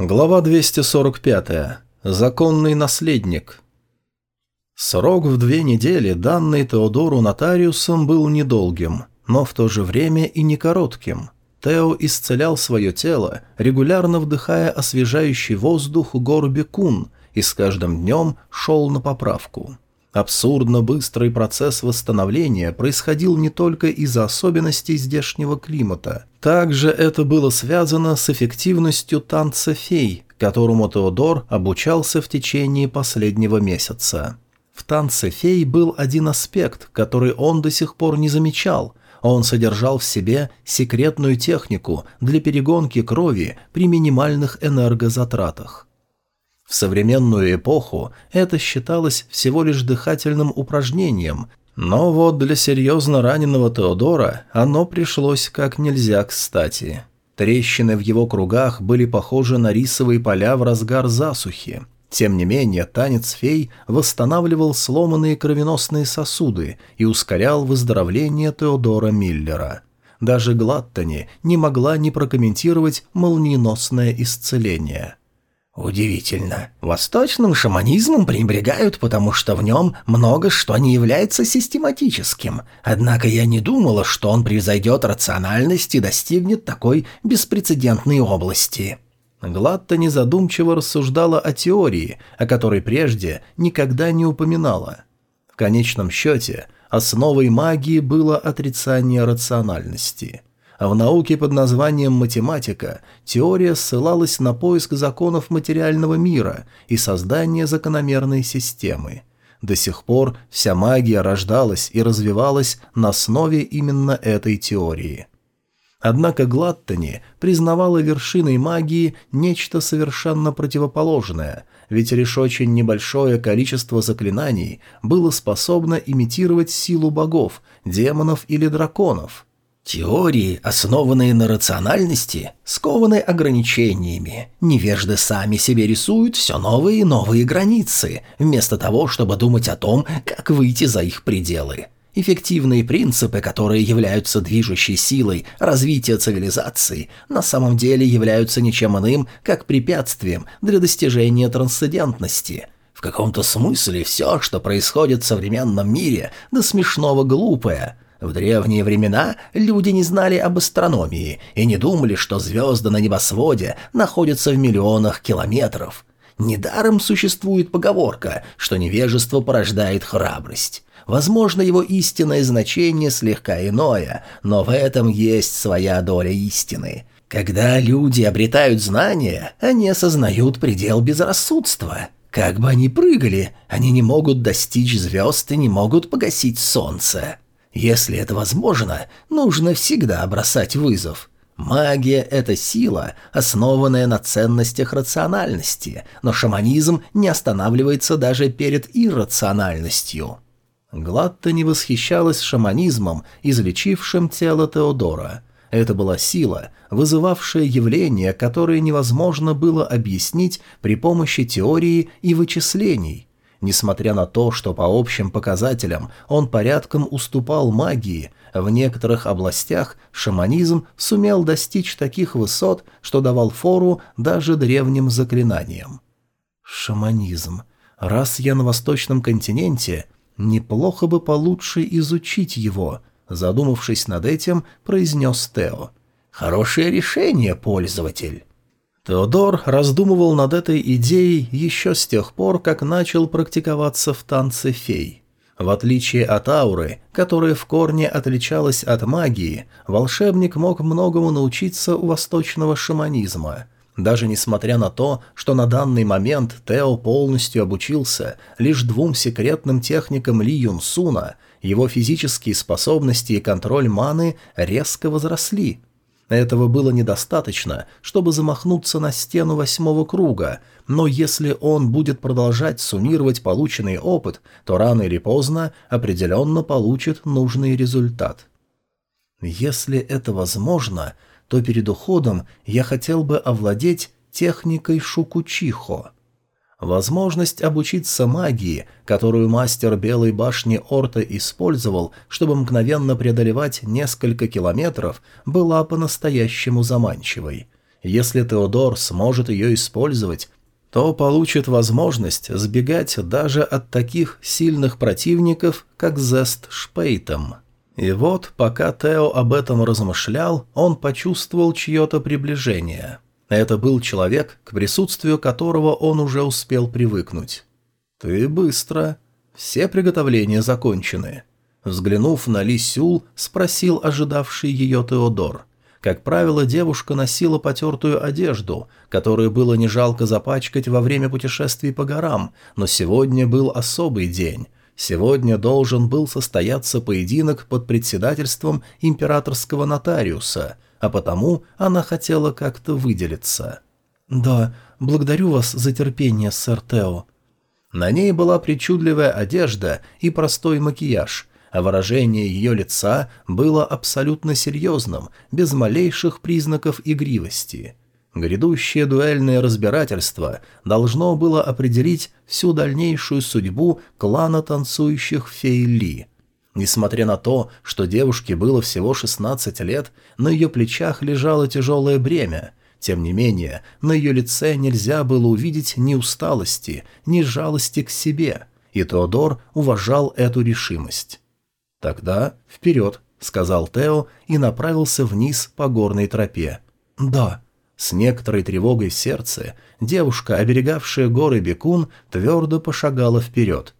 Глава 245. Законный наследник. Срок в две недели, данный Теодору нотариусом, был недолгим, но в то же время и не коротким. Тео исцелял свое тело, регулярно вдыхая освежающий воздух гор Бекун, и с каждым днем шел на поправку. Абсурдно быстрый процесс восстановления происходил не только из-за особенностей здешнего климата. Также это было связано с эффективностью танца фей, которому Теодор обучался в течение последнего месяца. В танце фей был один аспект, который он до сих пор не замечал. Он содержал в себе секретную технику для перегонки крови при минимальных энергозатратах. В современную эпоху это считалось всего лишь дыхательным упражнением, но вот для серьезно раненого Теодора оно пришлось как нельзя кстати. Трещины в его кругах были похожи на рисовые поля в разгар засухи. Тем не менее, танец фей восстанавливал сломанные кровеносные сосуды и ускорял выздоровление Теодора Миллера. Даже Глаттани не могла не прокомментировать молниеносное исцеление – Удивительно. Восточным шаманизмом пренебрегают, потому что в нем много что не является систематическим. Однако я не думала, что он превзойдет рациональность и достигнет такой беспрецедентной области. Гладто незадумчиво рассуждала о теории, о которой прежде никогда не упоминала. В конечном счете, основой магии было отрицание рациональности – в науке под названием математика теория ссылалась на поиск законов материального мира и создание закономерной системы. До сих пор вся магия рождалась и развивалась на основе именно этой теории. Однако Глаттани признавала вершиной магии нечто совершенно противоположное, ведь лишь очень небольшое количество заклинаний было способно имитировать силу богов, демонов или драконов – Теории, основанные на рациональности, скованы ограничениями. Невежды сами себе рисуют все новые и новые границы, вместо того, чтобы думать о том, как выйти за их пределы. Эффективные принципы, которые являются движущей силой развития цивилизации, на самом деле являются ничем иным, как препятствием для достижения трансцендентности – в каком-то смысле все, что происходит в современном мире, до смешного глупое – в древние времена люди не знали об астрономии и не думали, что звезды на небосводе находятся в миллионах километров. Недаром существует поговорка, что невежество порождает храбрость. Возможно, его истинное значение слегка иное, но в этом есть своя доля истины. Когда люди обретают знания, они осознают предел безрассудства. Как бы они прыгали, они не могут достичь звезд и не могут погасить солнце. Если это возможно, нужно всегда бросать вызов. Магия – это сила, основанная на ценностях рациональности, но шаманизм не останавливается даже перед иррациональностью. Гладто не восхищалась шаманизмом, излечившим тело Теодора. Это была сила, вызывавшая явления, которые невозможно было объяснить при помощи теории и вычислений. Несмотря на то, что по общим показателям он порядком уступал магии, в некоторых областях шаманизм сумел достичь таких высот, что давал фору даже древним заклинаниям. Шаманизм. Раз я на восточном континенте, неплохо бы получше изучить его, задумавшись над этим, произнес Тео. «Хорошее решение, пользователь». Теодор раздумывал над этой идеей еще с тех пор, как начал практиковаться в танце фей. В отличие от ауры, которая в корне отличалась от магии, волшебник мог многому научиться у восточного шаманизма. Даже несмотря на то, что на данный момент Тео полностью обучился лишь двум секретным техникам Ли Юн Суна, его физические способности и контроль маны резко возросли – этого было недостаточно, чтобы замахнуться на стену восьмого круга, но если он будет продолжать суммировать полученный опыт, то рано или поздно определенно получит нужный результат. Если это возможно, то перед уходом я хотел бы овладеть техникой Шукучихо. Возможность обучиться магии, которую мастер Белой башни Орта использовал, чтобы мгновенно преодолевать несколько километров, была по-настоящему заманчивой. Если Теодор сможет ее использовать, то получит возможность сбегать даже от таких сильных противников, как Зест Шпейтом. И вот, пока Тео об этом размышлял, он почувствовал чье-то приближение. Это был человек, к присутствию которого он уже успел привыкнуть. «Ты быстро. Все приготовления закончены». Взглянув на Ли Сюл, спросил ожидавший ее Теодор. Как правило, девушка носила потертую одежду, которую было не жалко запачкать во время путешествий по горам, но сегодня был особый день. Сегодня должен был состояться поединок под председательством императорского нотариуса, а потому она хотела как-то выделиться. «Да, благодарю вас за терпение, сэр Тео». На ней была причудливая одежда и простой макияж, а выражение ее лица было абсолютно серьезным, без малейших признаков игривости. Грядущее дуэльное разбирательство должно было определить всю дальнейшую судьбу клана танцующих фей Ли. Несмотря на то, что девушке было всего 16 лет, на ее плечах лежало тяжелое бремя. Тем не менее, на ее лице нельзя было увидеть ни усталости, ни жалости к себе, и Теодор уважал эту решимость. «Тогда вперед», — сказал Тео и направился вниз по горной тропе. «Да». С некоторой тревогой в сердце девушка, оберегавшая горы Бекун, твердо пошагала вперед.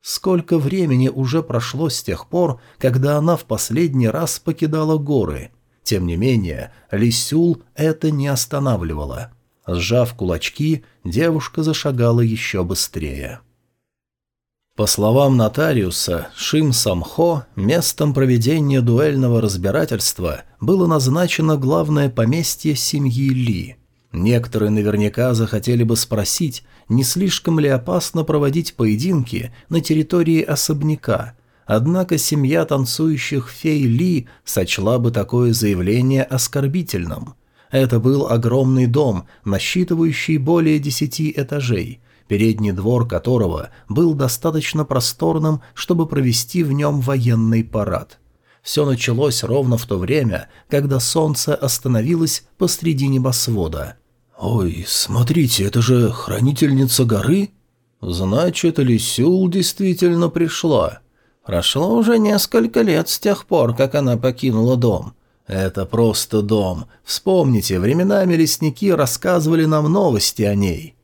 Сколько времени уже прошло с тех пор, когда она в последний раз покидала горы. Тем не менее, Лисюл это не останавливало. Сжав кулачки, девушка зашагала еще быстрее. По словам нотариуса, Шим Самхо, местом проведения дуэльного разбирательства было назначено главное поместье семьи Ли. Некоторые наверняка захотели бы спросить, не слишком ли опасно проводить поединки на территории особняка, однако семья танцующих фей Ли сочла бы такое заявление оскорбительным. Это был огромный дом, насчитывающий более десяти этажей – передний двор которого был достаточно просторным, чтобы провести в нем военный парад. Все началось ровно в то время, когда солнце остановилось посреди небосвода. «Ой, смотрите, это же хранительница горы?» «Значит, Лисюл действительно пришла. Прошло уже несколько лет с тех пор, как она покинула дом». «Это просто дом. Вспомните, временами лесники рассказывали нам новости о ней».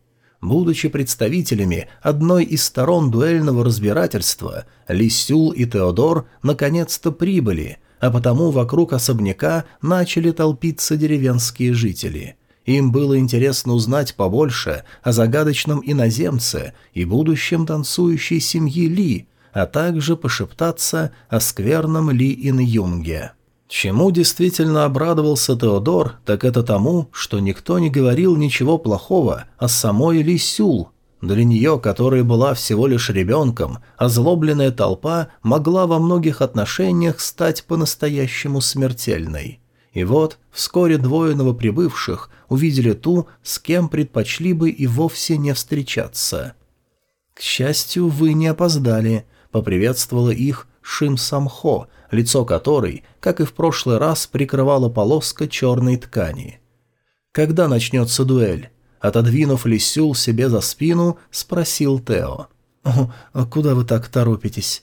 Будучи представителями одной из сторон дуэльного разбирательства, Лисюл и Теодор наконец-то прибыли, а потому вокруг особняка начали толпиться деревенские жители. Им было интересно узнать побольше о загадочном иноземце и будущем танцующей семьи Ли, а также пошептаться о скверном Ли Ин-Юнге. Чему действительно обрадовался Теодор, так это тому, что никто не говорил ничего плохого о самой Ли Сюл. Для нее, которая была всего лишь ребенком, озлобленная толпа могла во многих отношениях стать по-настоящему смертельной. И вот вскоре двое новоприбывших увидели ту, с кем предпочли бы и вовсе не встречаться. «К счастью, вы не опоздали», — поприветствовала их Шим Самхо, лицо которой, как и в прошлый раз, прикрывала полоска черной ткани. «Когда начнется дуэль?» Отодвинув Лисюл себе за спину, спросил Тео. «О, а куда вы так торопитесь?»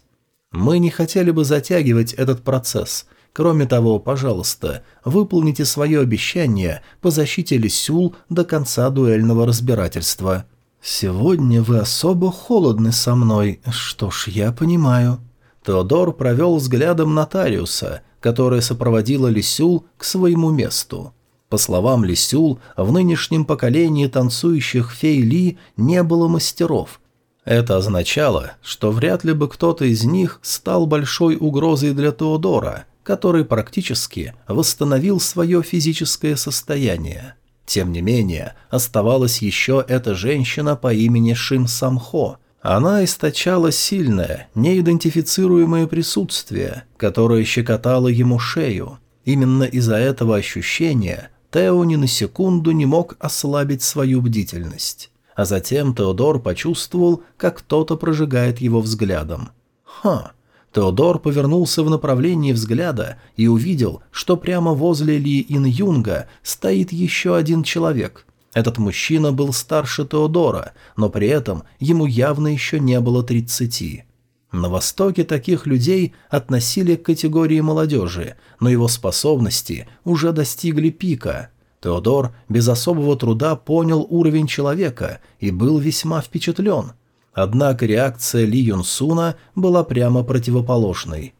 «Мы не хотели бы затягивать этот процесс. Кроме того, пожалуйста, выполните свое обещание по защите Лисюл до конца дуэльного разбирательства». «Сегодня вы особо холодны со мной. Что ж, я понимаю». Теодор провел взглядом нотариуса, которая сопроводила Лисюл к своему месту. По словам Лисюл, в нынешнем поколении танцующих фей Ли не было мастеров. Это означало, что вряд ли бы кто-то из них стал большой угрозой для Теодора, который практически восстановил свое физическое состояние. Тем не менее, оставалась еще эта женщина по имени Шим Самхо, она источала сильное, неидентифицируемое присутствие, которое щекотало ему шею. Именно из-за этого ощущения Тео ни на секунду не мог ослабить свою бдительность. А затем Теодор почувствовал, как кто-то прожигает его взглядом. Ха! Теодор повернулся в направлении взгляда и увидел, что прямо возле Ли Ин Юнга стоит еще один человек. Этот мужчина был старше Теодора, но при этом ему явно еще не было тридцати. На Востоке таких людей относили к категории молодежи, но его способности уже достигли пика. Теодор без особого труда понял уровень человека и был весьма впечатлен – Однако реакция Ли Юнсуна была прямо противоположной.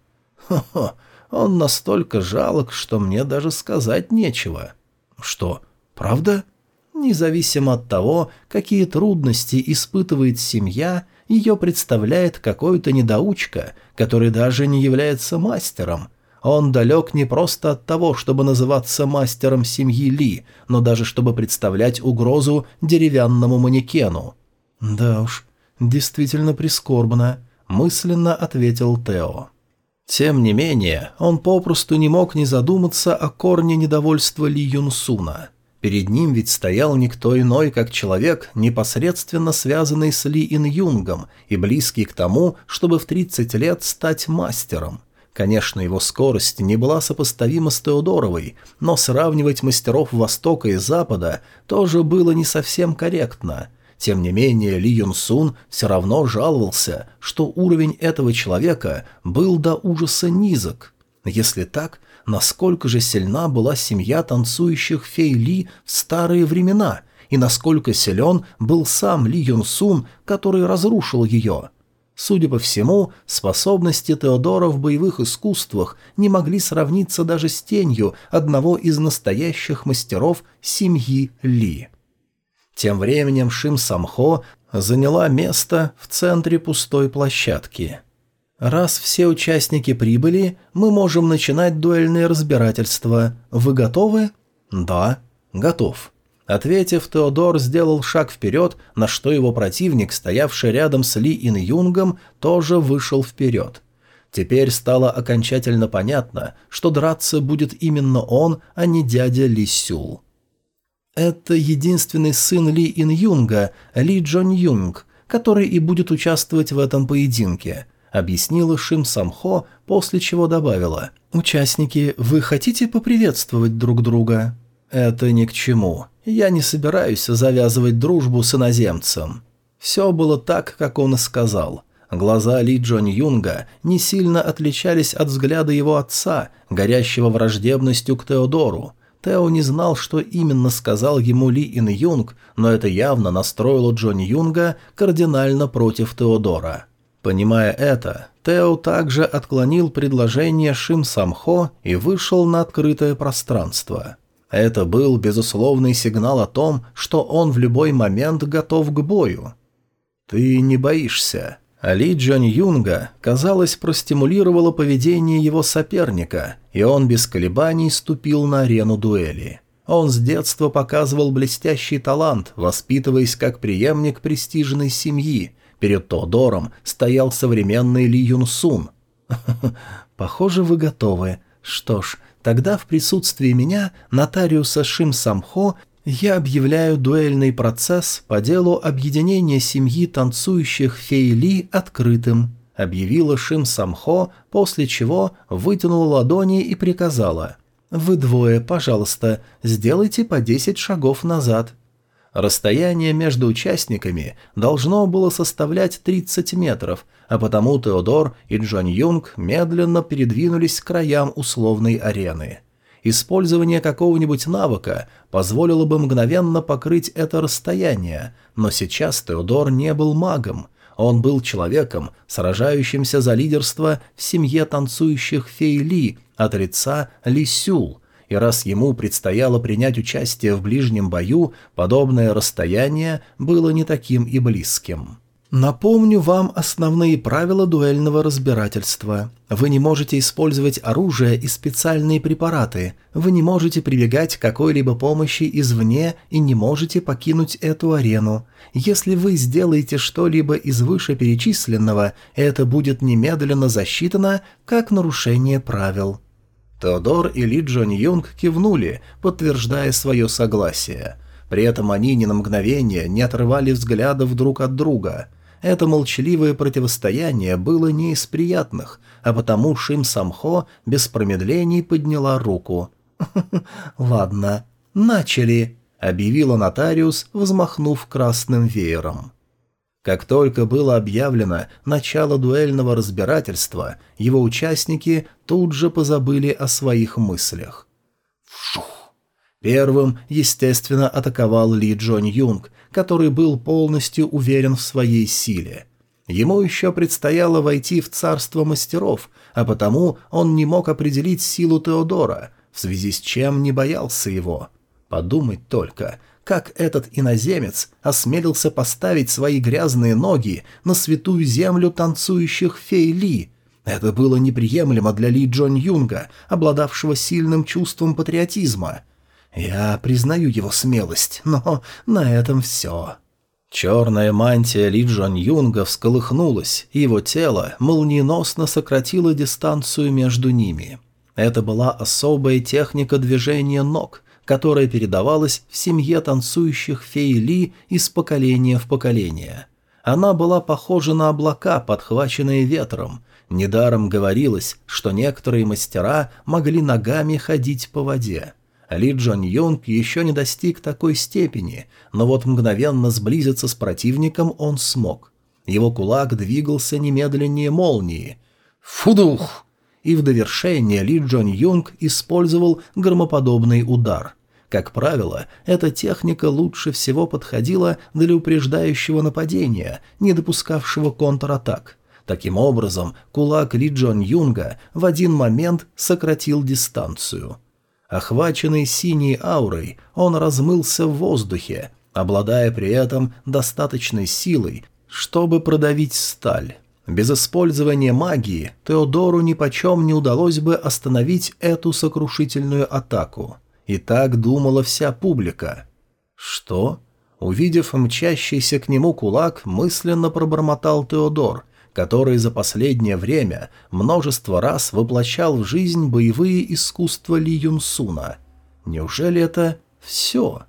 «Хо-хо, он настолько жалок, что мне даже сказать нечего». «Что, правда?» Независимо от того, какие трудности испытывает семья, ее представляет какой-то недоучка, который даже не является мастером. Он далек не просто от того, чтобы называться мастером семьи Ли, но даже чтобы представлять угрозу деревянному манекену. Да уж, «Действительно прискорбно», — мысленно ответил Тео. Тем не менее, он попросту не мог не задуматься о корне недовольства Ли Юнсуна. Перед ним ведь стоял никто иной, как человек, непосредственно связанный с Ли Ин Юнгом и близкий к тому, чтобы в 30 лет стать мастером. Конечно, его скорость не была сопоставима с Теодоровой, но сравнивать мастеров Востока и Запада тоже было не совсем корректно – тем не менее, Ли Юн Сун все равно жаловался, что уровень этого человека был до ужаса низок. Если так, насколько же сильна была семья танцующих фей Ли в старые времена, и насколько силен был сам Ли Юн Сун, который разрушил ее. Судя по всему, способности Теодора в боевых искусствах не могли сравниться даже с тенью одного из настоящих мастеров семьи Ли. Тем временем Шим Самхо заняла место в центре пустой площадки. «Раз все участники прибыли, мы можем начинать дуэльное разбирательство. Вы готовы?» «Да, готов». Ответив, Теодор сделал шаг вперед, на что его противник, стоявший рядом с Ли Ин Юнгом, тоже вышел вперед. Теперь стало окончательно понятно, что драться будет именно он, а не дядя Ли Сюл. Это единственный сын Ли Ин Юнга, Ли Джон Юнг, который и будет участвовать в этом поединке», — объяснила Шим Самхо, после чего добавила. «Участники, вы хотите поприветствовать друг друга?» «Это ни к чему. Я не собираюсь завязывать дружбу с иноземцем». Все было так, как он и сказал. Глаза Ли Джон Юнга не сильно отличались от взгляда его отца, горящего враждебностью к Теодору. Тео не знал, что именно сказал ему Ли Ин Юнг, но это явно настроило Джонни Юнга кардинально против Теодора. Понимая это, Тео также отклонил предложение Шим Самхо и вышел на открытое пространство. Это был безусловный сигнал о том, что он в любой момент готов к бою. «Ты не боишься», Али Джон Юнга, казалось, простимулировало поведение его соперника, и он без колебаний ступил на арену дуэли. Он с детства показывал блестящий талант, воспитываясь как преемник престижной семьи. Перед Тодором стоял современный Ли Юн Сун. «Похоже, вы готовы. Что ж, тогда в присутствии меня, нотариуса Шим Самхо я объявляю дуэльный процесс по делу объединения семьи танцующих фейли открытым», — объявила Шим Самхо, после чего вытянула ладони и приказала. «Вы двое, пожалуйста, сделайте по десять шагов назад». Расстояние между участниками должно было составлять 30 метров, а потому Теодор и Джон Юнг медленно передвинулись к краям условной арены. Использование какого-нибудь навыка позволило бы мгновенно покрыть это расстояние, но сейчас Теодор не был магом. Он был человеком, сражающимся за лидерство в семье танцующих фей Ли от лица Ли Сюл, и раз ему предстояло принять участие в ближнем бою, подобное расстояние было не таким и близким. Напомню вам основные правила дуэльного разбирательства. Вы не можете использовать оружие и специальные препараты, вы не можете прибегать к какой-либо помощи извне и не можете покинуть эту арену. Если вы сделаете что-либо из вышеперечисленного, это будет немедленно засчитано как нарушение правил. Теодор и Ли Джон Юнг кивнули, подтверждая свое согласие. При этом они ни на мгновение не отрывали взглядов друг от друга – Это молчаливое противостояние было не из приятных, а потому Шим Самхо без промедлений подняла руку. «Ладно, начали», — объявила нотариус, взмахнув красным веером. Как только было объявлено начало дуэльного разбирательства, его участники тут же позабыли о своих мыслях. Вшух! Первым, естественно, атаковал Ли Джон Юнг, который был полностью уверен в своей силе. Ему еще предстояло войти в царство мастеров, а потому он не мог определить силу Теодора, в связи с чем не боялся его. Подумать только — как этот иноземец осмелился поставить свои грязные ноги на святую землю танцующих фей Ли. Это было неприемлемо для Ли Джон Юнга, обладавшего сильным чувством патриотизма. Я признаю его смелость, но на этом все. Черная мантия Ли Джон Юнга всколыхнулась, и его тело молниеносно сократило дистанцию между ними. Это была особая техника движения ног — которая передавалась в семье танцующих фей Ли из поколения в поколение. Она была похожа на облака, подхваченные ветром. Недаром говорилось, что некоторые мастера могли ногами ходить по воде. Ли Джон Йонг еще не достиг такой степени, но вот мгновенно сблизиться с противником он смог. Его кулак двигался немедленнее молнии. «Фудух!» И в довершение Ли Джон Юнг использовал громоподобный удар – как правило, эта техника лучше всего подходила для упреждающего нападения, не допускавшего контратак. Таким образом, кулак Ли Джон Юнга в один момент сократил дистанцию. Охваченный синей аурой, он размылся в воздухе, обладая при этом достаточной силой, чтобы продавить сталь. Без использования магии Теодору нипочем не удалось бы остановить эту сокрушительную атаку. И так думала вся публика. «Что?» Увидев мчащийся к нему кулак, мысленно пробормотал Теодор, который за последнее время множество раз воплощал в жизнь боевые искусства Ли Юнсуна. Неужели это все?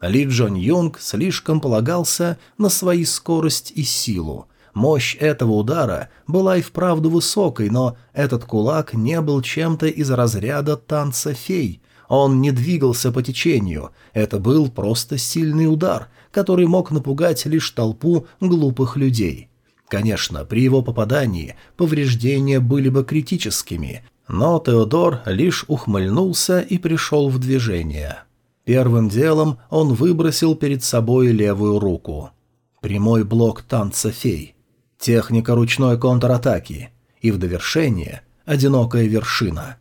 Ли Джон Юнг слишком полагался на свои скорость и силу. Мощь этого удара была и вправду высокой, но этот кулак не был чем-то из разряда танца фей, он не двигался по течению, это был просто сильный удар, который мог напугать лишь толпу глупых людей. Конечно, при его попадании повреждения были бы критическими, но Теодор лишь ухмыльнулся и пришел в движение. Первым делом он выбросил перед собой левую руку. Прямой блок танца фей. Техника ручной контратаки. И в довершение – одинокая вершина.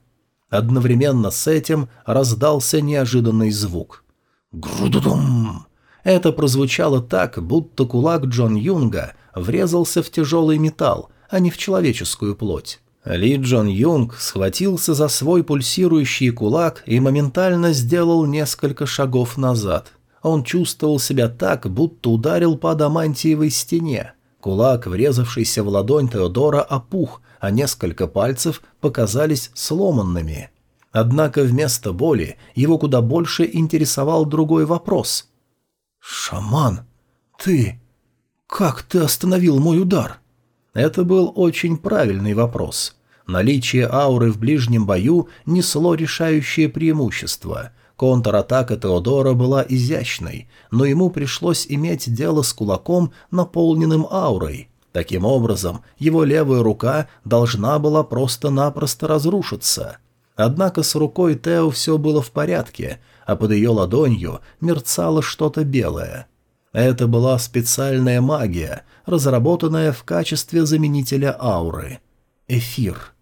Одновременно с этим раздался неожиданный звук. «Грудудум!» Это прозвучало так, будто кулак Джон Юнга врезался в тяжелый металл, а не в человеческую плоть. Ли Джон Юнг схватился за свой пульсирующий кулак и моментально сделал несколько шагов назад. Он чувствовал себя так, будто ударил по адамантиевой стене. Кулак, врезавшийся в ладонь Теодора, опух, а несколько пальцев показались сломанными. Однако вместо боли его куда больше интересовал другой вопрос. «Шаман, ты... Как ты остановил мой удар?» Это был очень правильный вопрос. Наличие ауры в ближнем бою несло решающее преимущество. Контратака Теодора была изящной, но ему пришлось иметь дело с кулаком, наполненным аурой. Таким образом, его левая рука должна была просто-напросто разрушиться. Однако с рукой Тео все было в порядке, а под ее ладонью мерцало что-то белое. Это была специальная магия, разработанная в качестве заменителя ауры. Эфир.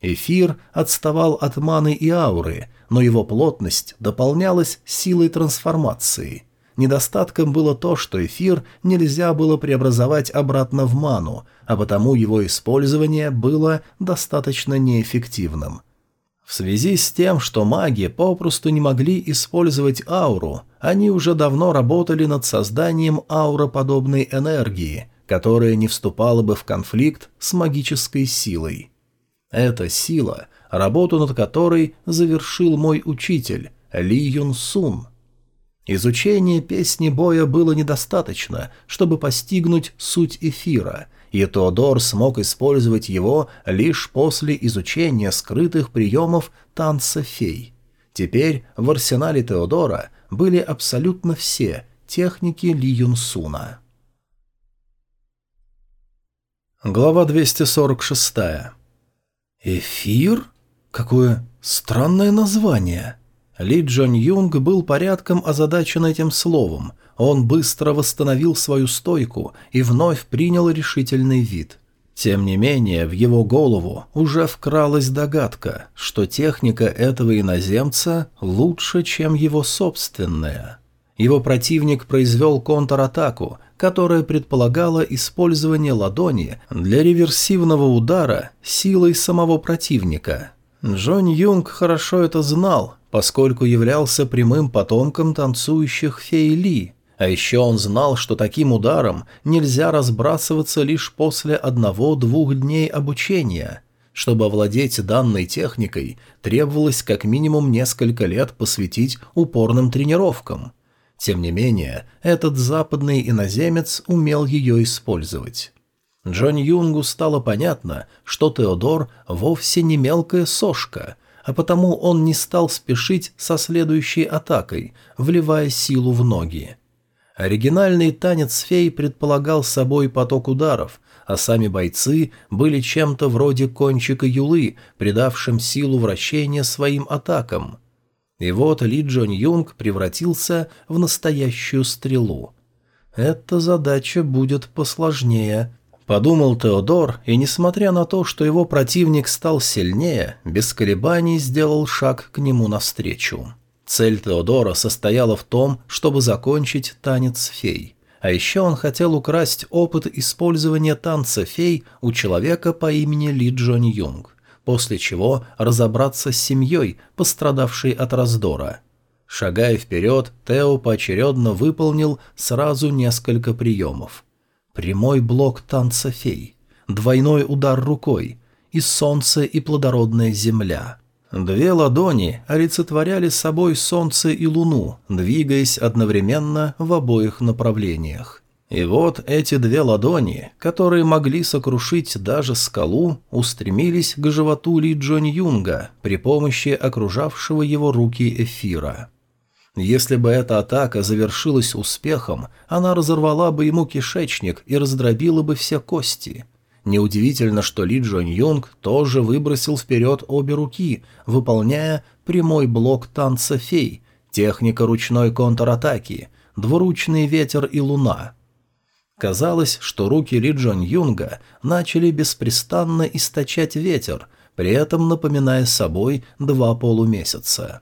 Эфир отставал от маны и ауры, но его плотность дополнялась силой трансформации – Недостатком было то, что эфир нельзя было преобразовать обратно в ману, а потому его использование было достаточно неэффективным. В связи с тем, что маги попросту не могли использовать ауру, они уже давно работали над созданием ауроподобной энергии, которая не вступала бы в конфликт с магической силой. Эта сила, работу над которой завершил мой учитель Ли Юн Сун – Изучение песни боя было недостаточно, чтобы постигнуть суть эфира, и Теодор смог использовать его лишь после изучения скрытых приемов танца фей. Теперь в арсенале Теодора были абсолютно все техники Ли Юнсуна. Глава 246. Эфир? Какое странное название. Ли Джон Юнг был порядком озадачен этим словом. Он быстро восстановил свою стойку и вновь принял решительный вид. Тем не менее, в его голову уже вкралась догадка, что техника этого иноземца лучше, чем его собственная. Его противник произвел контратаку, которая предполагала использование ладони для реверсивного удара силой самого противника. Джон Юнг хорошо это знал, поскольку являлся прямым потомком танцующих фей Ли. А еще он знал, что таким ударом нельзя разбрасываться лишь после одного-двух дней обучения. Чтобы овладеть данной техникой, требовалось как минимум несколько лет посвятить упорным тренировкам. Тем не менее, этот западный иноземец умел ее использовать. Джон Юнгу стало понятно, что Теодор вовсе не мелкая сошка – а потому он не стал спешить со следующей атакой, вливая силу в ноги. Оригинальный танец фей предполагал собой поток ударов, а сами бойцы были чем-то вроде кончика юлы, придавшим силу вращения своим атакам. И вот Ли Джон Юнг превратился в настоящую стрелу. Эта задача будет посложнее, Подумал Теодор, и несмотря на то, что его противник стал сильнее, без колебаний сделал шаг к нему навстречу. Цель Теодора состояла в том, чтобы закончить танец фей. А еще он хотел украсть опыт использования танца фей у человека по имени Ли Джон Юнг, после чего разобраться с семьей, пострадавшей от раздора. Шагая вперед, Тео поочередно выполнил сразу несколько приемов. Прямой блок танца фей, двойной удар рукой, и солнце, и плодородная земля. Две ладони олицетворяли собой солнце и луну, двигаясь одновременно в обоих направлениях. И вот эти две ладони, которые могли сокрушить даже скалу, устремились к животу Ли Джон Юнга при помощи окружавшего его руки эфира. Если бы эта атака завершилась успехом, она разорвала бы ему кишечник и раздробила бы все кости. Неудивительно, что Ли Джон Юнг тоже выбросил вперед обе руки, выполняя прямой блок танца фей, техника ручной контратаки, двуручный ветер и луна. Казалось, что руки Ли Джон Юнга начали беспрестанно источать ветер, при этом напоминая собой два полумесяца.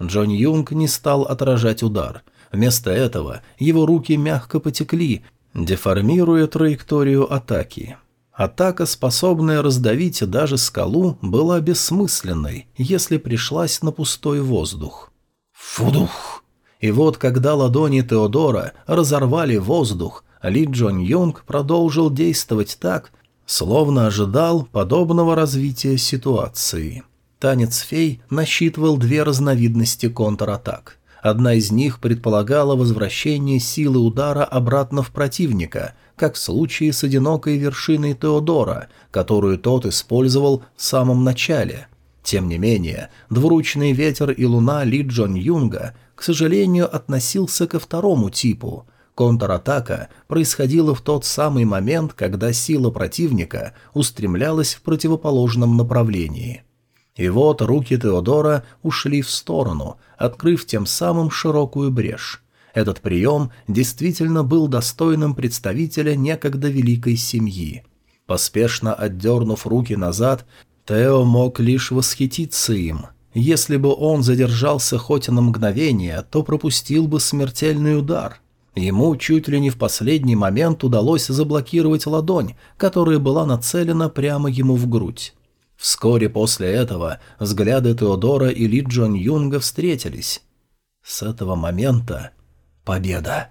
Джон Юнг не стал отражать удар. Вместо этого его руки мягко потекли, деформируя траекторию атаки. Атака, способная раздавить даже скалу, была бессмысленной, если пришлась на пустой воздух. Фудух! И вот, когда ладони Теодора разорвали воздух, Ли Джон Юнг продолжил действовать так, словно ожидал подобного развития ситуации. Танец фей насчитывал две разновидности контратак. Одна из них предполагала возвращение силы удара обратно в противника, как в случае с одинокой вершиной Теодора, которую тот использовал в самом начале. Тем не менее, двуручный ветер и луна Ли Джон Юнга, к сожалению, относился ко второму типу – Контратака происходила в тот самый момент, когда сила противника устремлялась в противоположном направлении. И вот руки Теодора ушли в сторону, открыв тем самым широкую брешь. Этот прием действительно был достойным представителя некогда великой семьи. Поспешно отдернув руки назад, Тео мог лишь восхититься им. Если бы он задержался хоть на мгновение, то пропустил бы смертельный удар. Ему чуть ли не в последний момент удалось заблокировать ладонь, которая была нацелена прямо ему в грудь. Вскоре после этого взгляды Теодора и Ли Джон Юнга встретились. С этого момента победа.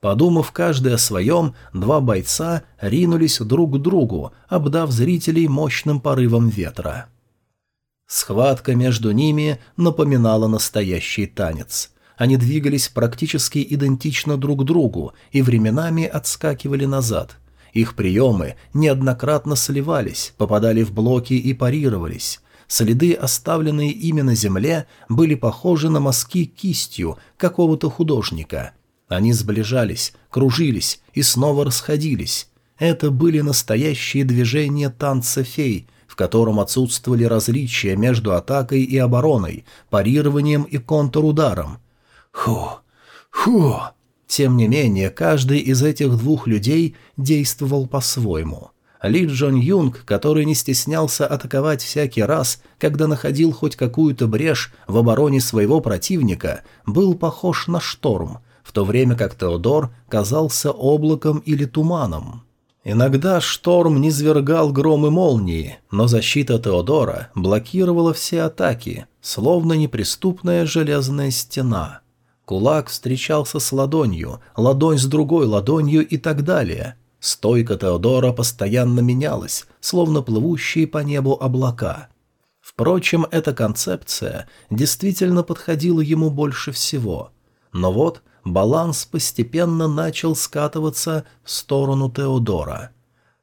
Подумав каждый о своем, два бойца ринулись друг к другу, обдав зрителей мощным порывом ветра. Схватка между ними напоминала настоящий танец. Они двигались практически идентично друг другу и временами отскакивали назад. Их приемы неоднократно сливались, попадали в блоки и парировались. Следы, оставленные ими на земле, были похожи на мазки кистью какого-то художника. Они сближались, кружились и снова расходились. Это были настоящие движения танца фей, в котором отсутствовали различия между атакой и обороной, парированием и контрударом. Ху, ху. Тем не менее, каждый из этих двух людей действовал по-своему. Ли Джон Юнг, который не стеснялся атаковать всякий раз, когда находил хоть какую-то брешь в обороне своего противника, был похож на шторм, в то время как Теодор казался облаком или туманом. Иногда шторм низвергал гром и молнии, но защита Теодора блокировала все атаки, словно неприступная железная стена. Кулак встречался с ладонью, ладонь с другой ладонью и так далее. Стойка Теодора постоянно менялась, словно плывущие по небу облака. Впрочем, эта концепция действительно подходила ему больше всего. Но вот баланс постепенно начал скатываться в сторону Теодора.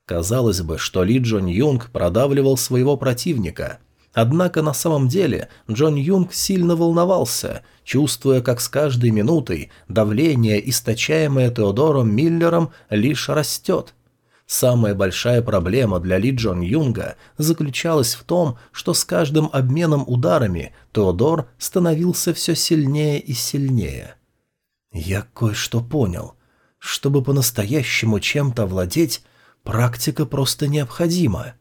Казалось бы, что Ли Джон Юнг продавливал своего противника. Однако на самом деле Джон Юнг сильно волновался, чувствуя, как с каждой минутой давление, источаемое Теодором Миллером, лишь растет. Самая большая проблема для Ли Джон Юнга заключалась в том, что с каждым обменом ударами Теодор становился все сильнее и сильнее – я кое-что понял. Чтобы по-настоящему чем-то владеть, практика просто необходима.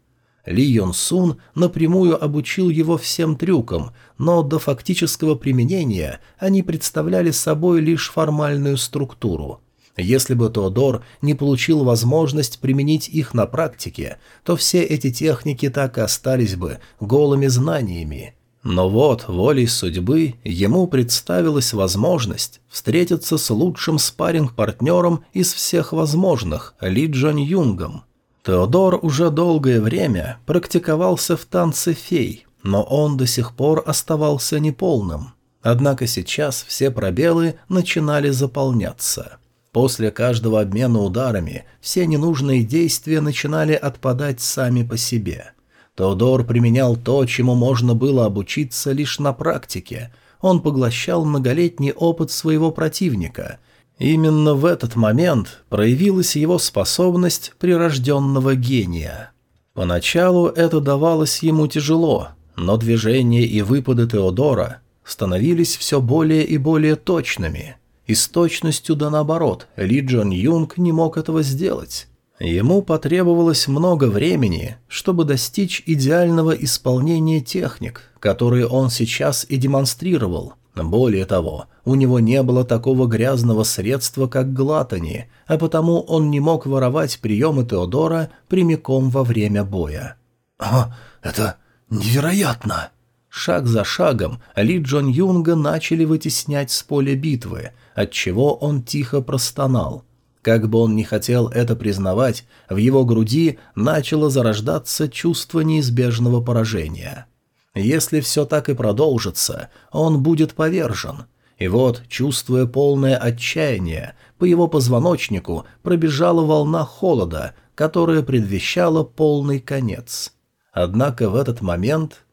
Ли Йон Сун напрямую обучил его всем трюкам, но до фактического применения они представляли собой лишь формальную структуру. Если бы Теодор не получил возможность применить их на практике, то все эти техники так и остались бы голыми знаниями. Но вот, волей судьбы, ему представилась возможность встретиться с лучшим спарринг-партнером из всех возможных, Ли Джон Юнгом. Теодор уже долгое время практиковался в танце фей, но он до сих пор оставался неполным. Однако сейчас все пробелы начинали заполняться. После каждого обмена ударами все ненужные действия начинали отпадать сами по себе – Теодор применял то, чему можно было обучиться лишь на практике. Он поглощал многолетний опыт своего противника. Именно в этот момент проявилась его способность прирожденного гения. Поначалу это давалось ему тяжело, но движения и выпады Теодора становились все более и более точными. И с точностью да наоборот, Ли Джон Юнг не мог этого сделать. Ему потребовалось много времени, чтобы достичь идеального исполнения техник, которые он сейчас и демонстрировал. Более того, у него не было такого грязного средства, как глатани, а потому он не мог воровать приемы Теодора прямиком во время боя. «А, это невероятно!» Шаг за шагом Ли Джон Юнга начали вытеснять с поля битвы, отчего он тихо простонал – как бы он ни хотел это признавать, в его груди начало зарождаться чувство неизбежного поражения. Если все так и продолжится, он будет повержен. И вот, чувствуя полное отчаяние, по его позвоночнику пробежала волна холода, которая предвещала полный конец. Однако в этот момент...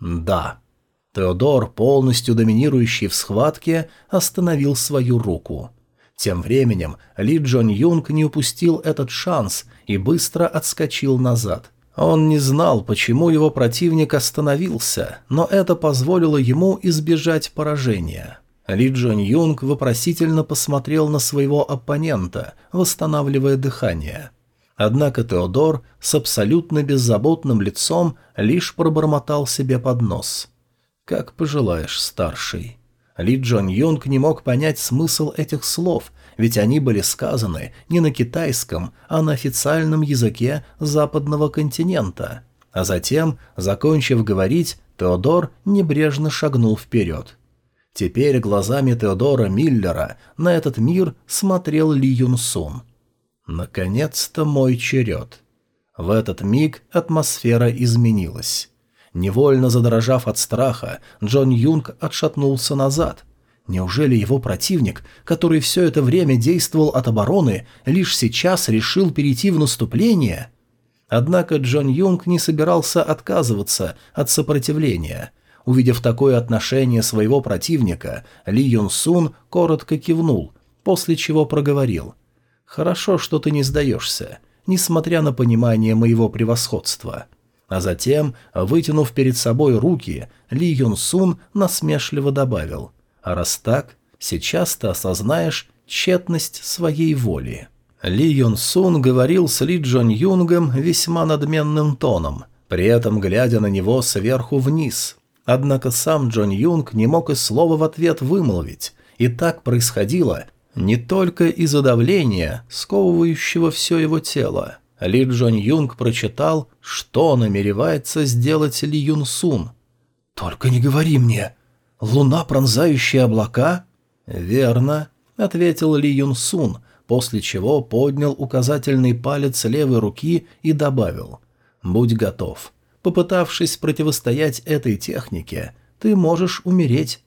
Да. Теодор, полностью доминирующий в схватке, остановил свою руку. Тем временем Ли Джон Юнг не упустил этот шанс и быстро отскочил назад. Он не знал, почему его противник остановился, но это позволило ему избежать поражения. Ли Джон Юнг вопросительно посмотрел на своего оппонента, восстанавливая дыхание. Однако Теодор с абсолютно беззаботным лицом лишь пробормотал себе под нос. «Как пожелаешь, старший». ли Джон Юнг не мог понять смысл этих слов, ведь они были сказаны не на китайском, а на официальном языке западного континента. А затем, закончив говорить, Теодор небрежно шагнул вперед. Теперь глазами Теодора Миллера на этот мир смотрел Ли Юн Сун. «Наконец-то мой черед». В этот миг атмосфера изменилась. Невольно задрожав от страха, Джон Юнг отшатнулся назад. Неужели его противник, который все это время действовал от обороны, лишь сейчас решил перейти в наступление? Однако Джон Юнг не собирался отказываться от сопротивления. Увидев такое отношение своего противника, Ли Юн Сун коротко кивнул, после чего проговорил. «Хорошо, что ты не сдаешься, несмотря на понимание моего превосходства». А затем, вытянув перед собой руки, Ли Юн Сун насмешливо добавил – а раз так, сейчас ты осознаешь тщетность своей воли». Ли Юн Сун говорил с Ли Джон Юнгом весьма надменным тоном, при этом глядя на него сверху вниз. Однако сам Джон Юнг не мог и слова в ответ вымолвить, и так происходило не только из-за давления, сковывающего все его тело. Ли Джон Юнг прочитал, что намеревается сделать Ли Юн Сун. «Только не говори мне!» «Луна, пронзающая облака?» «Верно», — ответил Ли Юн Сун, после чего поднял указательный палец левой руки и добавил «Будь готов. Попытавшись противостоять этой технике, ты можешь умереть».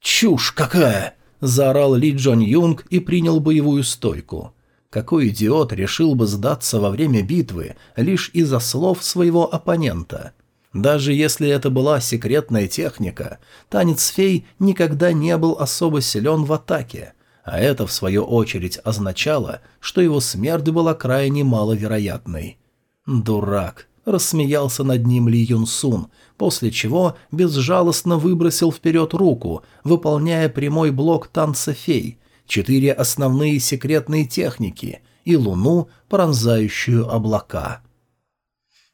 «Чушь какая!» — заорал Ли Джон Юнг и принял боевую стойку. Какой идиот решил бы сдаться во время битвы лишь из-за слов своего оппонента — даже если это была секретная техника, танец фей никогда не был особо силен в атаке, а это, в свою очередь, означало, что его смерть была крайне маловероятной. «Дурак!» — рассмеялся над ним Ли Юн Сун, после чего безжалостно выбросил вперед руку, выполняя прямой блок танца фей, четыре основные секретные техники и луну, пронзающую облака.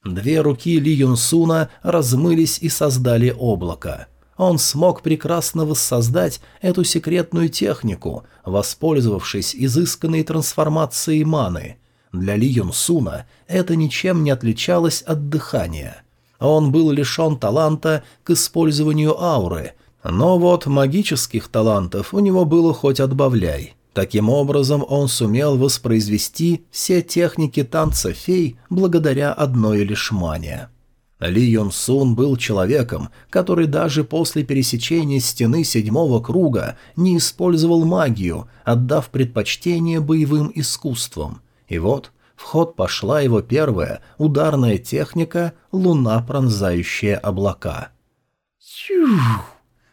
Две руки Ли Юнсуна размылись и создали облако. Он смог прекрасно воссоздать эту секретную технику, воспользовавшись изысканной трансформацией маны. Для Ли Юнсуна это ничем не отличалось от дыхания. Он был лишен таланта к использованию ауры, но вот магических талантов у него было хоть отбавляй. Таким образом, он сумел воспроизвести все техники танца фей благодаря одной лишь мане. Ли Йон Сун был человеком, который даже после пересечения стены седьмого круга не использовал магию, отдав предпочтение боевым искусствам. И вот в ход пошла его первая ударная техника «Луна, пронзающая облака». Тюх!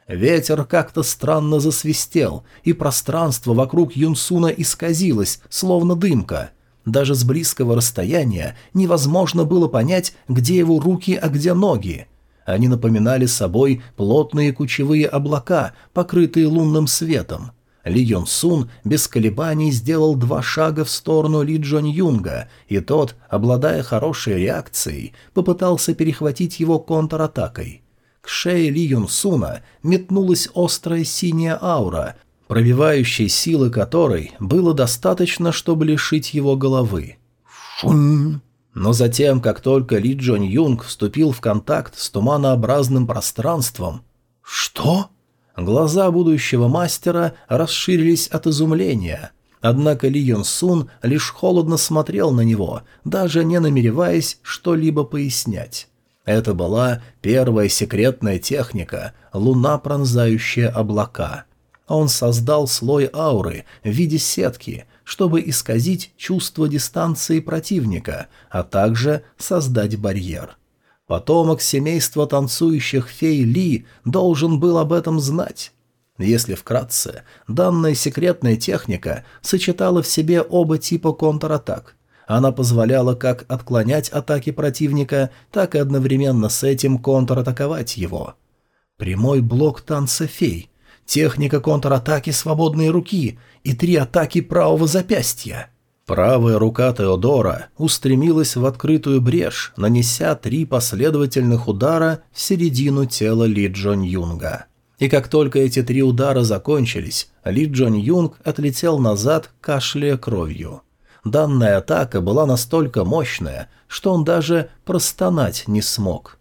Ветер как-то странно засвистел, и пространство вокруг Юнсуна исказилось, словно дымка. Даже с близкого расстояния невозможно было понять, где его руки, а где ноги. Они напоминали собой плотные кучевые облака, покрытые лунным светом. Ли Йон Сун без колебаний сделал два шага в сторону Ли Джон Юнга, и тот, обладая хорошей реакцией, попытался перехватить его контратакой. К шее Ли Юн Суна метнулась острая синяя аура, пробивающей силы которой было достаточно, чтобы лишить его головы. Но затем, как только Ли Джон Юнг вступил в контакт с туманообразным пространством... Что? Глаза будущего мастера расширились от изумления. Однако Ли Юн Сун лишь холодно смотрел на него, даже не намереваясь что-либо пояснять. Это была первая секретная техника «Луна, пронзающая облака». Он создал слой ауры в виде сетки, чтобы исказить чувство дистанции противника, а также создать барьер. Потомок семейства танцующих фей Ли должен был об этом знать. Если вкратце, данная секретная техника сочетала в себе оба типа контратак она позволяла как отклонять атаки противника, так и одновременно с этим контратаковать его. Прямой блок танца фей, техника контратаки свободной руки и три атаки правого запястья. Правая рука Теодора устремилась в открытую брешь, нанеся три последовательных удара в середину тела Ли Джон Юнга. И как только эти три удара закончились, Ли Джон Юнг отлетел назад, кашляя кровью. Данная атака была настолько мощная, что он даже простонать не смог.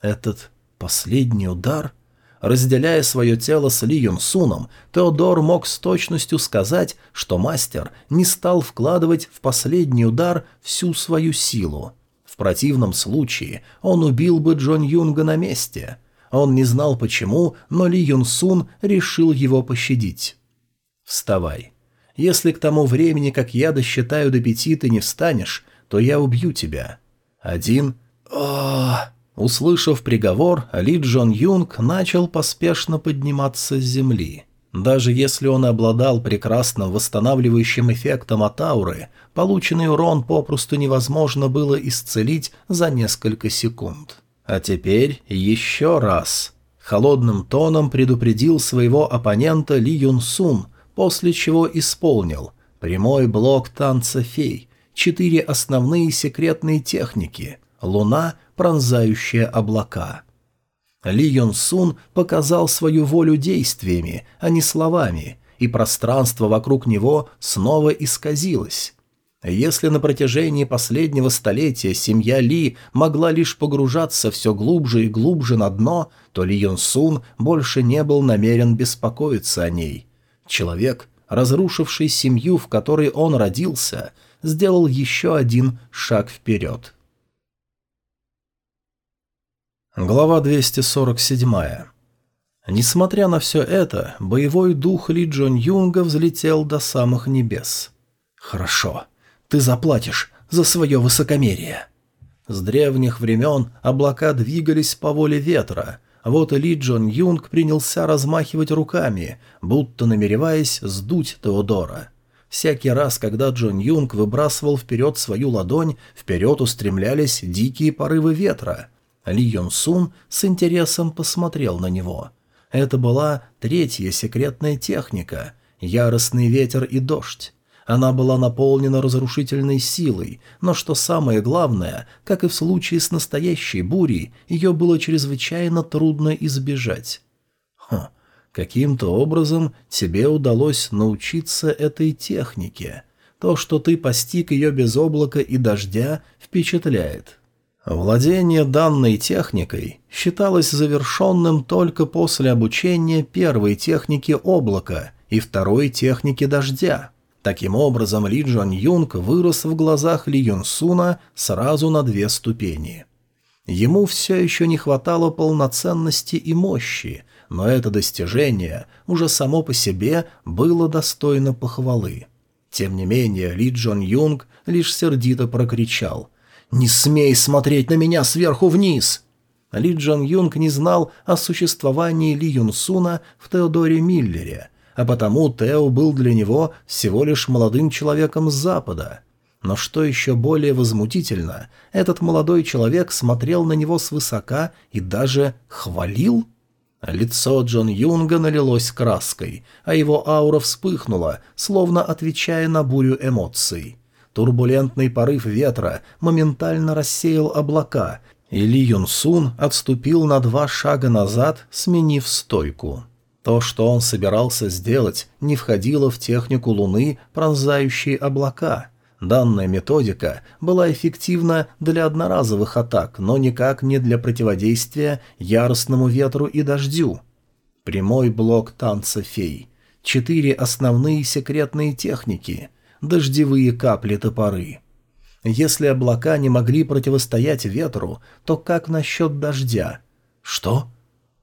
Этот последний удар... Разделяя свое тело с Ли Юн Суном, Теодор мог с точностью сказать, что мастер не стал вкладывать в последний удар всю свою силу. В противном случае он убил бы Джон Юнга на месте. Он не знал почему, но Ли Юн Сун решил его пощадить. «Вставай. Если к тому времени, как я досчитаю до пяти, ты не встанешь, то я убью тебя. Один... о Услышав приговор, Ли Джон Юнг начал поспешно подниматься с земли. Даже если он обладал прекрасным восстанавливающим эффектом от ауры, полученный урон попросту невозможно было исцелить за несколько секунд. А теперь еще раз. Холодным тоном предупредил своего оппонента Ли Юн Сун, после чего исполнил прямой блок танца фей, четыре основные секретные техники, луна, пронзающая облака – ли Йон Сун показал свою волю действиями, а не словами, и пространство вокруг него снова исказилось. Если на протяжении последнего столетия семья Ли могла лишь погружаться все глубже и глубже на дно, то Ли Йон Сун больше не был намерен беспокоиться о ней. Человек, разрушивший семью, в которой он родился, сделал еще один шаг вперед. Глава 247. Несмотря на все это, боевой дух Ли Джон Юнга взлетел до самых небес. «Хорошо, ты заплатишь за свое высокомерие». С древних времен облака двигались по воле ветра, вот и Ли Джон Юнг принялся размахивать руками, будто намереваясь сдуть Теодора. Всякий раз, когда Джон Юнг выбрасывал вперед свою ладонь, вперед устремлялись дикие порывы ветра – ли Йон Сун с интересом посмотрел на него. Это была третья секретная техника – яростный ветер и дождь. Она была наполнена разрушительной силой, но что самое главное, как и в случае с настоящей бурей, ее было чрезвычайно трудно избежать. Хм, каким-то образом тебе удалось научиться этой технике. То, что ты постиг ее без облака и дождя, впечатляет. Владение данной техникой считалось завершенным только после обучения первой техники облака и второй техники дождя. Таким образом, Ли Джон Юнг вырос в глазах Ли Юн Суна сразу на две ступени. Ему все еще не хватало полноценности и мощи, но это достижение уже само по себе было достойно похвалы. Тем не менее, Ли Джон Юнг лишь сердито прокричал – «Не смей смотреть на меня сверху вниз!» Ли Джан Юнг не знал о существовании Ли Юн Суна в Теодоре Миллере, а потому Тео был для него всего лишь молодым человеком с Запада. Но что еще более возмутительно, этот молодой человек смотрел на него свысока и даже хвалил? Лицо Джон Юнга налилось краской, а его аура вспыхнула, словно отвечая на бурю эмоций. Турбулентный порыв ветра моментально рассеял облака, и Ли Юн Сун отступил на два шага назад, сменив стойку. То, что он собирался сделать, не входило в технику Луны, пронзающей облака. Данная методика была эффективна для одноразовых атак, но никак не для противодействия яростному ветру и дождю. Прямой блок танца фей. Четыре основные секретные техники – дождевые капли-топоры. Если облака не могли противостоять ветру, то как насчет дождя? «Что?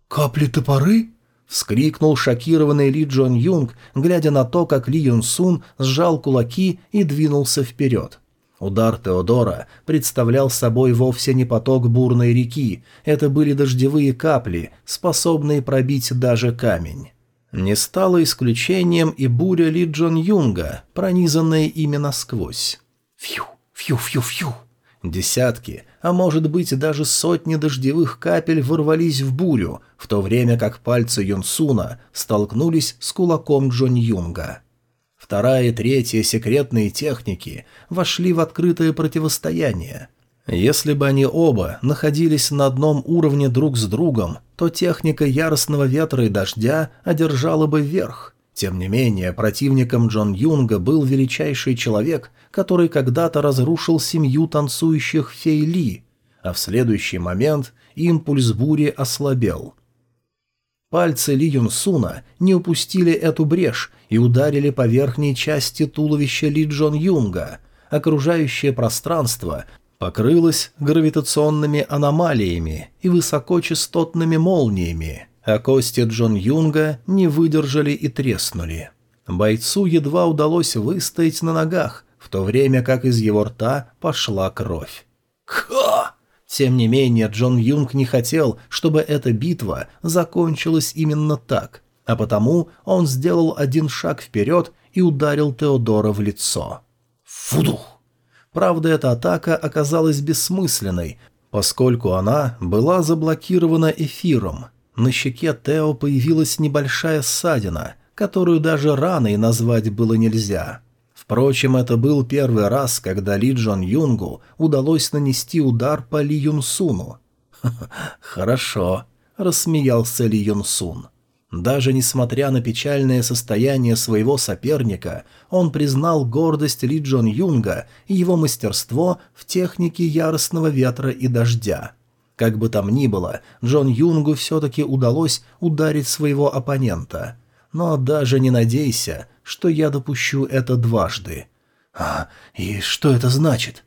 Капли-топоры?» — вскрикнул шокированный Ли Джон Юнг, глядя на то, как Ли Юн Сун сжал кулаки и двинулся вперед. Удар Теодора представлял собой вовсе не поток бурной реки, это были дождевые капли, способные пробить даже камень. Не стало исключением и буря Ли Джон Юнга, пронизанная ими насквозь. Фью, фью, фью, фью. Десятки, а может быть даже сотни дождевых капель ворвались в бурю, в то время как пальцы Юнсуна столкнулись с кулаком Джон Юнга. Вторая и третья секретные техники вошли в открытое противостояние – если бы они оба находились на одном уровне друг с другом, то техника яростного ветра и дождя одержала бы верх. Тем не менее, противником Джон Юнга был величайший человек, который когда-то разрушил семью танцующих фей Ли, а в следующий момент импульс бури ослабел. Пальцы Ли Юн Суна не упустили эту брешь и ударили по верхней части туловища Ли Джон Юнга. Окружающее пространство покрылась гравитационными аномалиями и высокочастотными молниями, а кости Джон Юнга не выдержали и треснули. Бойцу едва удалось выстоять на ногах, в то время как из его рта пошла кровь. «Ха!» Тем не менее, Джон Юнг не хотел, чтобы эта битва закончилась именно так, а потому он сделал один шаг вперед и ударил Теодора в лицо. Фудух! Правда, эта атака оказалась бессмысленной, поскольку она была заблокирована эфиром. На щеке Тео появилась небольшая ссадина, которую даже раной назвать было нельзя. Впрочем, это был первый раз, когда Ли Джон Юнгу удалось нанести удар по Ли Юн Суну. «Хорошо», — рассмеялся Ли Юн Сун. Даже несмотря на печальное состояние своего соперника, он признал гордость Ли Джон Юнга и его мастерство в технике яростного ветра и дождя. Как бы там ни было, Джон Юнгу все-таки удалось ударить своего оппонента. Но даже не надейся, что я допущу это дважды. А, и что это значит?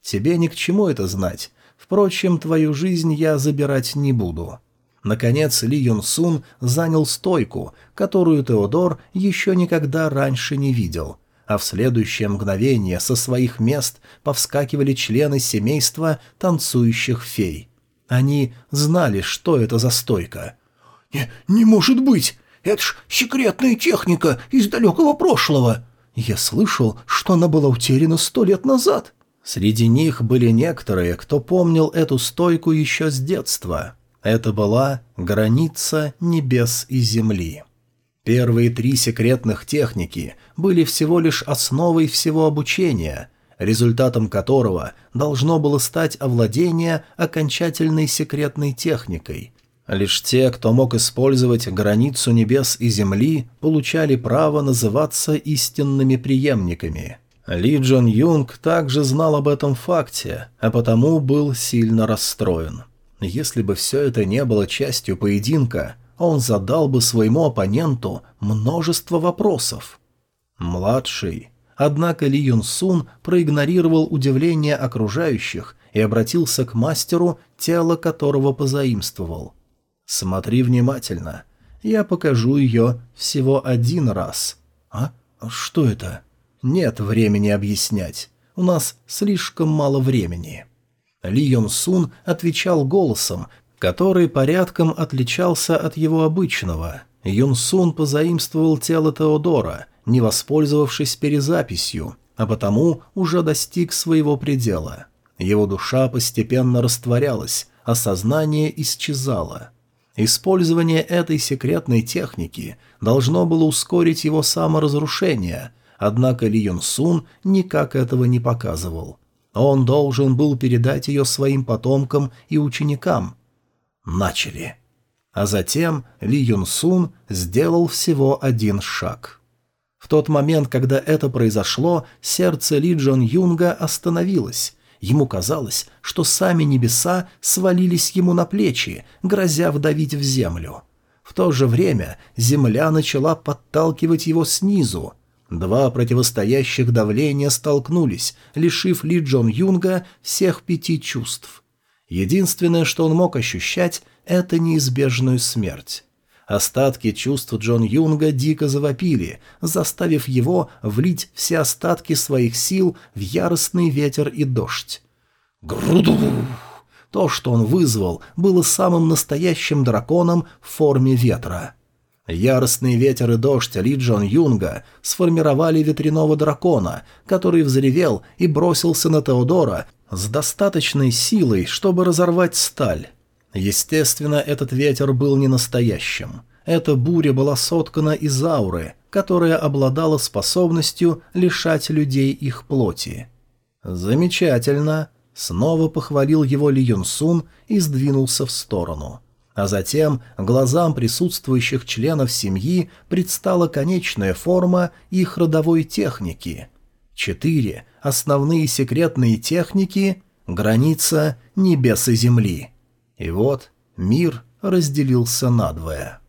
Тебе ни к чему это знать. Впрочем, твою жизнь я забирать не буду. Наконец Ли Юн Сун занял стойку, которую Теодор еще никогда раньше не видел, а в следующее мгновение со своих мест повскакивали члены семейства танцующих фей. Они знали, что это за стойка. «Не, не может быть! Это ж секретная техника из далекого прошлого!» Я слышал, что она была утеряна сто лет назад. Среди них были некоторые, кто помнил эту стойку еще с детства. Это была граница небес и земли. Первые три секретных техники были всего лишь основой всего обучения, результатом которого должно было стать овладение окончательной секретной техникой. Лишь те, кто мог использовать границу небес и земли, получали право называться истинными преемниками. Ли Джон Юнг также знал об этом факте, а потому был сильно расстроен. Если бы все это не было частью поединка, он задал бы своему оппоненту множество вопросов. Младший. Однако Ли Юн Сун проигнорировал удивление окружающих и обратился к мастеру, тело которого позаимствовал. «Смотри внимательно. Я покажу ее всего один раз». «А? Что это?» «Нет времени объяснять. У нас слишком мало времени». ли Йон Сун отвечал голосом, который порядком отличался от его обычного. Юн Сун позаимствовал тело Теодора, не воспользовавшись перезаписью, а потому уже достиг своего предела. Его душа постепенно растворялась, а сознание исчезало. Использование этой секретной техники должно было ускорить его саморазрушение, однако Ли Юн Сун никак этого не показывал. Он должен был передать ее своим потомкам и ученикам. Начали. А затем Ли Юн Сун сделал всего один шаг. В тот момент, когда это произошло, сердце Ли Джон Юнга остановилось. Ему казалось, что сами небеса свалились ему на плечи, грозя вдавить в землю. В то же время земля начала подталкивать его снизу. Два противостоящих давления столкнулись, лишив Ли Джон Юнга всех пяти чувств. Единственное, что он мог ощущать, это неизбежную смерть. Остатки чувств Джон Юнга дико завопили, заставив его влить все остатки своих сил в яростный ветер и дождь. Груду! То, что он вызвал, было самым настоящим драконом в форме ветра. Яростный ветер и дождь Ли Джон Юнга сформировали ветряного дракона, который взревел и бросился на Теодора с достаточной силой, чтобы разорвать сталь. Естественно, этот ветер был не настоящим. Эта буря была соткана из ауры, которая обладала способностью лишать людей их плоти. «Замечательно!» — снова похвалил его Ли Юн Сун и сдвинулся в сторону. А затем глазам присутствующих членов семьи предстала конечная форма их родовой техники. Четыре основные секретные техники — граница небес и земли — и вот мир разделился надвое.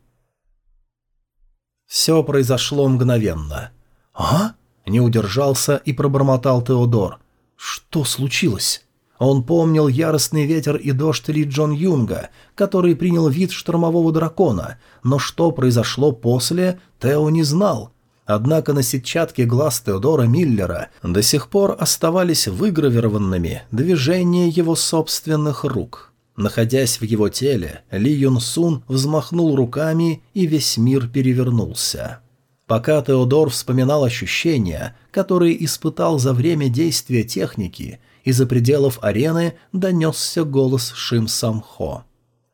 Все произошло мгновенно. «А?» — не удержался и пробормотал Теодор. «Что случилось?» Он помнил яростный ветер и дождь Ли Джон Юнга, который принял вид штормового дракона, но что произошло после, Тео не знал. Однако на сетчатке глаз Теодора Миллера до сих пор оставались выгравированными движения его собственных рук. Находясь в его теле, Ли Юн Сун взмахнул руками, и весь мир перевернулся. Пока Теодор вспоминал ощущения, которые испытал за время действия техники, из-за пределов арены донесся голос Шим Самхо.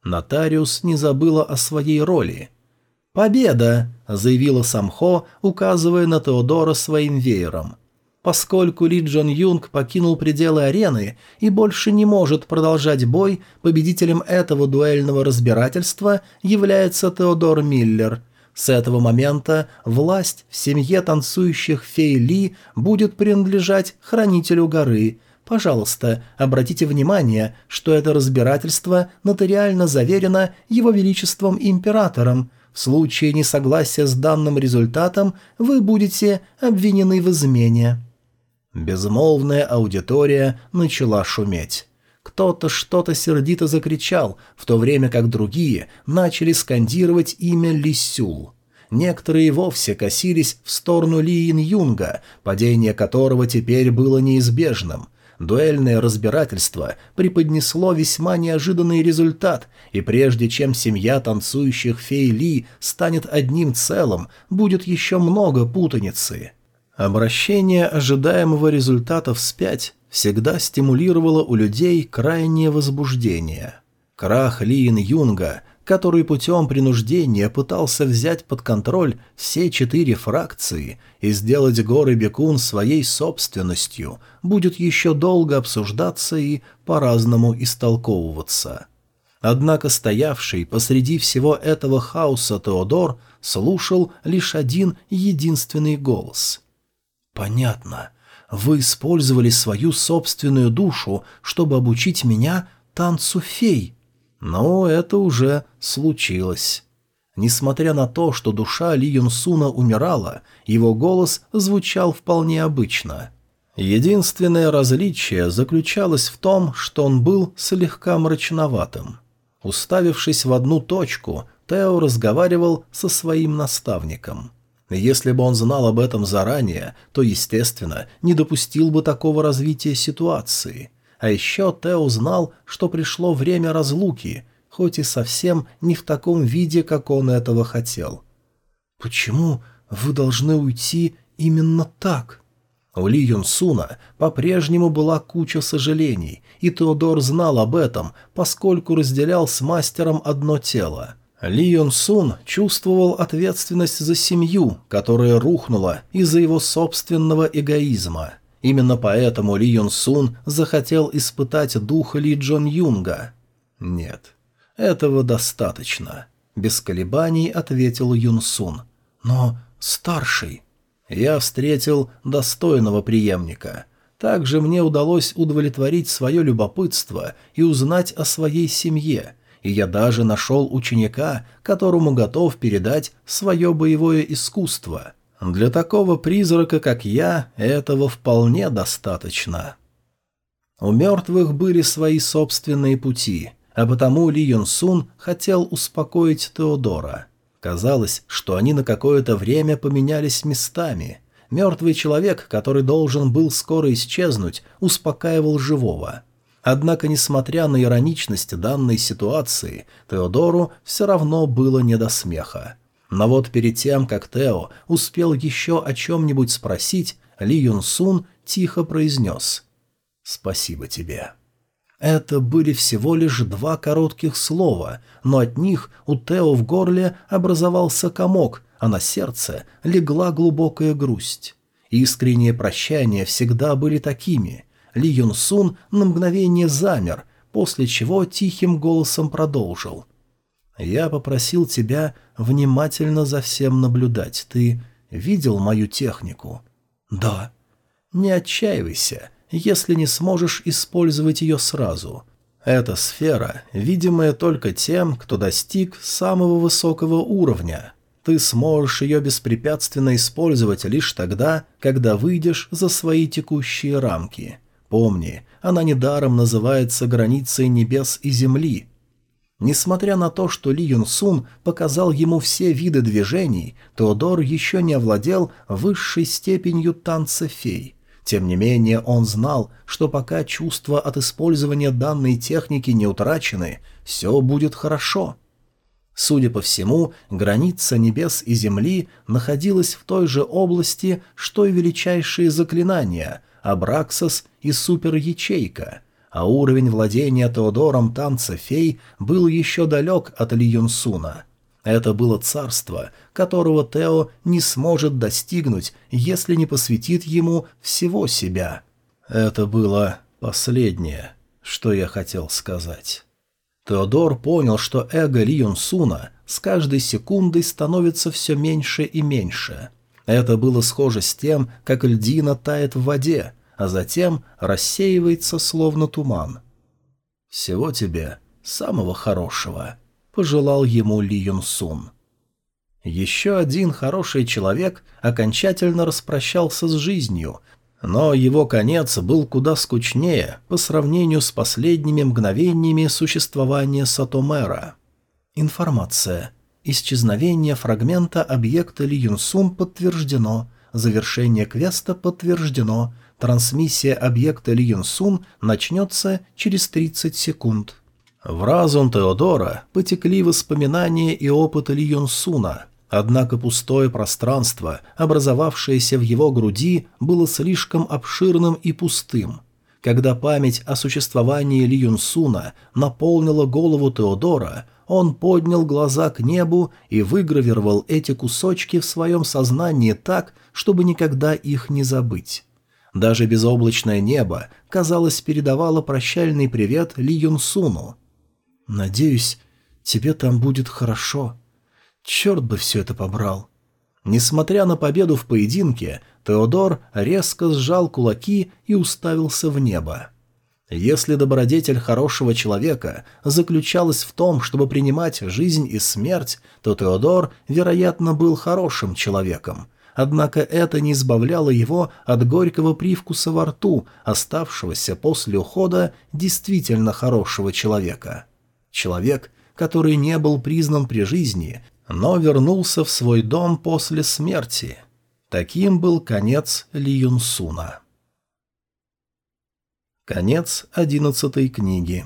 Нотариус не забыла о своей роли. «Победа!» — заявила Самхо, указывая на Теодора своим веером. Поскольку Ли Джон Юнг покинул пределы арены и больше не может продолжать бой, победителем этого дуэльного разбирательства является Теодор Миллер. С этого момента власть в семье танцующих фей Ли будет принадлежать Хранителю горы. Пожалуйста, обратите внимание, что это разбирательство нотариально заверено Его Величеством Императором. В случае несогласия с данным результатом вы будете обвинены в измене. Безмолвная аудитория начала шуметь. Кто-то что-то сердито закричал, в то время как другие начали скандировать имя Лисюл. Некоторые вовсе косились в сторону Ли Ин Юнга, падение которого теперь было неизбежным. Дуэльное разбирательство преподнесло весьма неожиданный результат, и прежде чем семья танцующих фей Ли станет одним целым, будет еще много путаницы. Обращение ожидаемого результата вспять всегда стимулировало у людей крайнее возбуждение. Крах Лиин Юнга, который путем принуждения пытался взять под контроль все четыре фракции и сделать горы Бекун своей собственностью, будет еще долго обсуждаться и по-разному истолковываться. Однако стоявший посреди всего этого хаоса Теодор слушал лишь один единственный голос — «Понятно. Вы использовали свою собственную душу, чтобы обучить меня танцу фей». Но это уже случилось. Несмотря на то, что душа Ли Юнсуна умирала, его голос звучал вполне обычно. Единственное различие заключалось в том, что он был слегка мрачноватым. Уставившись в одну точку, Тео разговаривал со своим наставником – если бы он знал об этом заранее, то, естественно, не допустил бы такого развития ситуации. А еще Тео знал, что пришло время разлуки, хоть и совсем не в таком виде, как он этого хотел. «Почему вы должны уйти именно так?» У Ли Юн Суна по-прежнему была куча сожалений, и Теодор знал об этом, поскольку разделял с мастером одно тело – ли Йон Сун чувствовал ответственность за семью, которая рухнула из-за его собственного эгоизма. Именно поэтому Ли Йон Сун захотел испытать дух Ли Джон Юнга. «Нет, этого достаточно», — без колебаний ответил Юн Сун. «Но старший...» «Я встретил достойного преемника». Также мне удалось удовлетворить свое любопытство и узнать о своей семье, и я даже нашел ученика, которому готов передать свое боевое искусство. Для такого призрака, как я, этого вполне достаточно. У мертвых были свои собственные пути, а потому Ли Юн Сун хотел успокоить Теодора. Казалось, что они на какое-то время поменялись местами. Мертвый человек, который должен был скоро исчезнуть, успокаивал живого – Однако, несмотря на ироничность данной ситуации, Теодору все равно было не до смеха. Но вот перед тем, как Тео успел еще о чем-нибудь спросить, Ли Юн Сун тихо произнес «Спасибо тебе». Это были всего лишь два коротких слова, но от них у Тео в горле образовался комок, а на сердце легла глубокая грусть. Искренние прощания всегда были такими – ли Юн Сун на мгновение замер, после чего тихим голосом продолжил. «Я попросил тебя внимательно за всем наблюдать. Ты видел мою технику?» «Да». «Не отчаивайся, если не сможешь использовать ее сразу. Эта сфера, видимая только тем, кто достиг самого высокого уровня. Ты сможешь ее беспрепятственно использовать лишь тогда, когда выйдешь за свои текущие рамки». Помни, она недаром называется границей небес и земли. Несмотря на то, что Ли Юн Сун показал ему все виды движений, Теодор еще не овладел высшей степенью танца фей. Тем не менее, он знал, что пока чувства от использования данной техники не утрачены, все будет хорошо. Судя по всему, граница небес и земли находилась в той же области, что и величайшие заклинания – Абраксос и Супер-ячейка, а уровень владения Теодором танца фей был еще далек от Ли Юнсуна. Это было царство, которого Тео не сможет достигнуть, если не посвятит ему всего себя. Это было последнее, что я хотел сказать. Теодор понял, что эго Ли Юнсуна с каждой секундой становится все меньше и меньше. Это было схоже с тем, как льдина тает в воде, а затем рассеивается словно туман. «Всего тебе самого хорошего», — пожелал ему Ли Юн Сун. Еще один хороший человек окончательно распрощался с жизнью, но его конец был куда скучнее по сравнению с последними мгновениями существования Сатомера. Информация. Исчезновение фрагмента объекта Ли Юнсун подтверждено. Завершение квеста подтверждено. Трансмиссия объекта Ли Юнсун начнется через 30 секунд. В разум Теодора потекли воспоминания и опыт Ли Юнсуна, однако пустое пространство, образовавшееся в его груди, было слишком обширным и пустым. Когда память о существовании Ли Юнсуна наполнила голову Теодора, он поднял глаза к небу и выгравировал эти кусочки в своем сознании так, чтобы никогда их не забыть. Даже безоблачное небо, казалось, передавало прощальный привет Ли Юнсуну. «Надеюсь, тебе там будет хорошо. Черт бы все это побрал». Несмотря на победу в поединке, Теодор резко сжал кулаки и уставился в небо. Если добродетель хорошего человека заключалась в том, чтобы принимать жизнь и смерть, то Теодор, вероятно, был хорошим человеком – Однако это не избавляло его от горького привкуса во рту, оставшегося после ухода действительно хорошего человека. Человек, который не был признан при жизни, но вернулся в свой дом после смерти. Таким был конец Ли Юнсуна. Конец одиннадцатой книги.